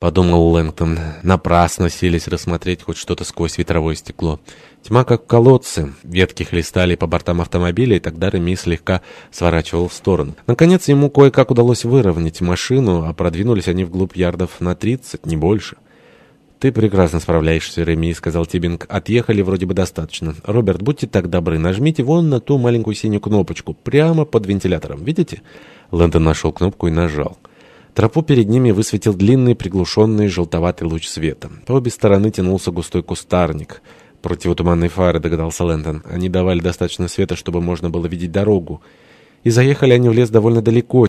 подумал Лэнгтон. Напрасно селись рассмотреть хоть что-то сквозь ветровое стекло. Тьма, как в колодце. Ветки хлестали по бортам автомобиля, и тогда Реми слегка сворачивал в сторону. Наконец, ему кое-как удалось выровнять машину, а продвинулись они вглубь ярдов на тридцать, не больше. «Ты прекрасно справляешься, Реми», — сказал Тибинг. «Отъехали вроде бы достаточно. Роберт, будьте так добры, нажмите вон на ту маленькую синюю кнопочку, прямо под вентилятором. Видите?» Лэндон нашел кнопку и нажал. Тропу перед ними высветил длинный приглушенный желтоватый луч света. По обе стороны тянулся густой кустарник. Противотуманные фары, догадался Лэндон. Они давали достаточно света, чтобы можно было видеть дорогу. И заехали они в лес довольно далеко,